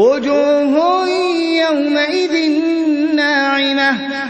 وجوه يومئذ ناعمة.